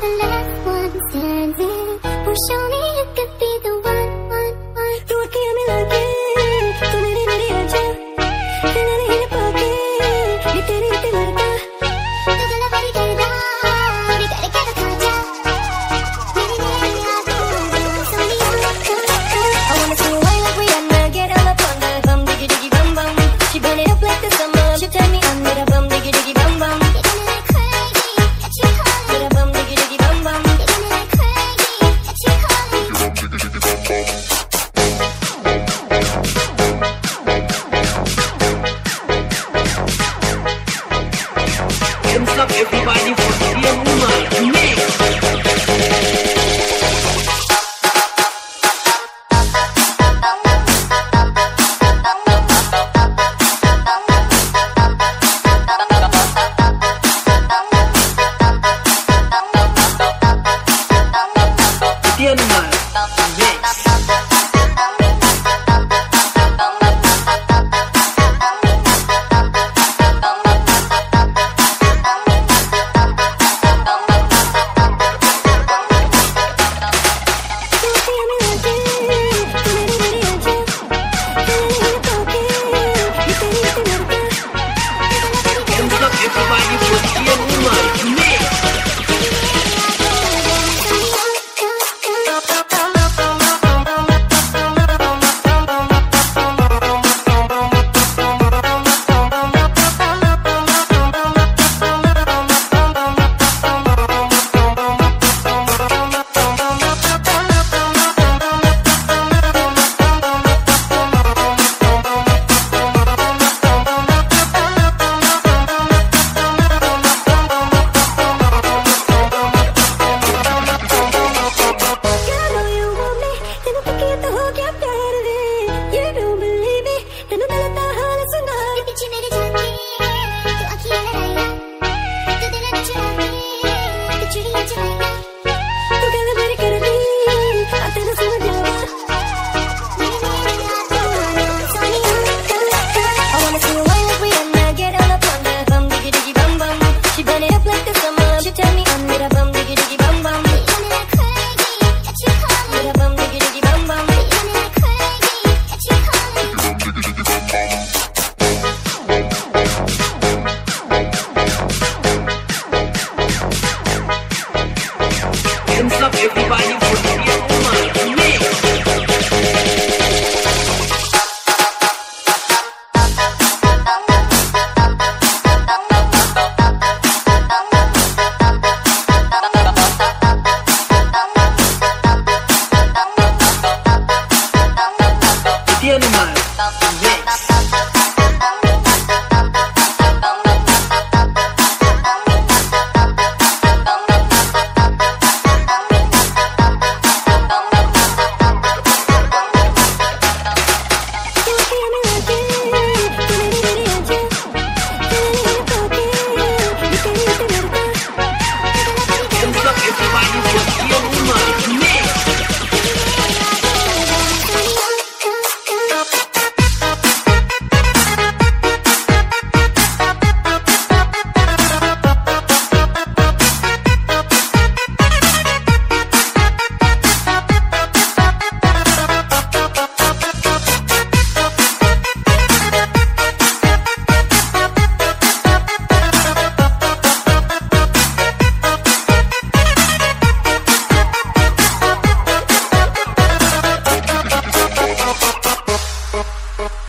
the last one standing. Oh, show me you good